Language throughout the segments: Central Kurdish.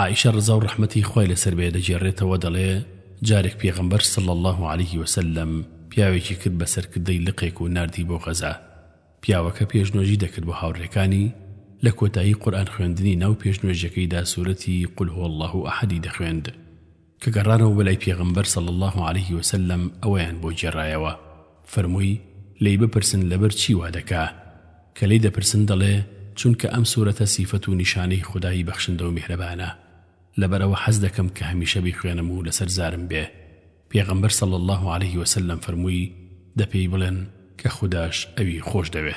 عائیشە ڕەزاو ڕەحمەتی خوای لەسەر بێ دەگێڕێتەوە دەڵێ، جارێک پێغەمبەر صلی اللە علیە وسلم پیاوێکی کرد بە سەرکردەی لقێک و ناردی بۆ غەزا، پیاوەکە پێش نوێژی دەکرد بۆ هاوڕێکانی، لە کۆتایی قورئان خوێندنی ناو پێش نوێژەکەیدا سورەتی، قل هو اللە احد، ی دەخوێند. کە گەڕانەوە بەلای پێغەمبەر صلی اللە علیە وسلم ئەوەیان بۆ گێڕایەوە فەرمووی، لێی بپرسن لەبەر چی وا دەکا؟ کە لێی دەپرسن دەڵێ، چونکە ئەم سورەتە سیفەت و نیشانەی خودای بەخشندە و میهرەبانە، لەبەر ئەوە حەز دەکەم کە هەمیشە بیخوێنم و لەسەر زارم بێ، پێغەمبەر صلی اللە علیە وسلم فەرمووی، دە پێی بڵێن کە خوداش ئەوی خۆش دەوێ.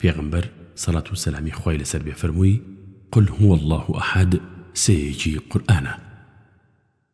پێغەمبەر، سەڵات و سەلامی خوای لەسەر بێ فەرمووی، قل هو اللە احد، سێیەکی قورئانە.